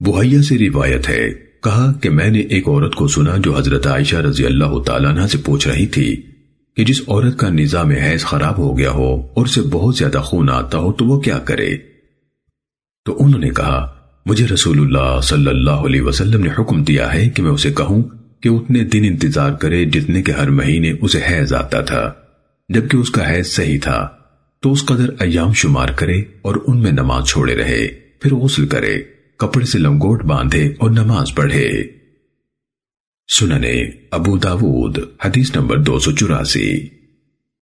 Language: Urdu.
بحیہ سے روایت ہے، کہا کہ میں نے ایک عورت کو سنا جو حضرت عائشہ رضی اللہ تعالیٰ عنہ سے پوچھ رہی تھی کہ جس عورت کا نظام حیض خراب ہو گیا ہو اور اسے بہت زیادہ خون آتا ہو تو وہ کیا کرے؟ تو انہوں نے کہا، مجھے رسول اللہ صلی اللہ علیہ وسلم نے حکم دیا ہے کہ میں اسے کہوں کہ اتنے دن انتظار کرے جتنے کے ہر مہینے اسے حیض آتا تھا۔ جبکہ اس کا حیض صحیح تھا، تو اس قدر ایام شمار کرے اور ان میں نماز چھوڑے رہے، پھر غسل کرے۔ کپڑے سے لنگوٹ باندھے اور نماز پڑھے۔ سننے ابو داود، حدیث نمبر دو سو چوراسی۔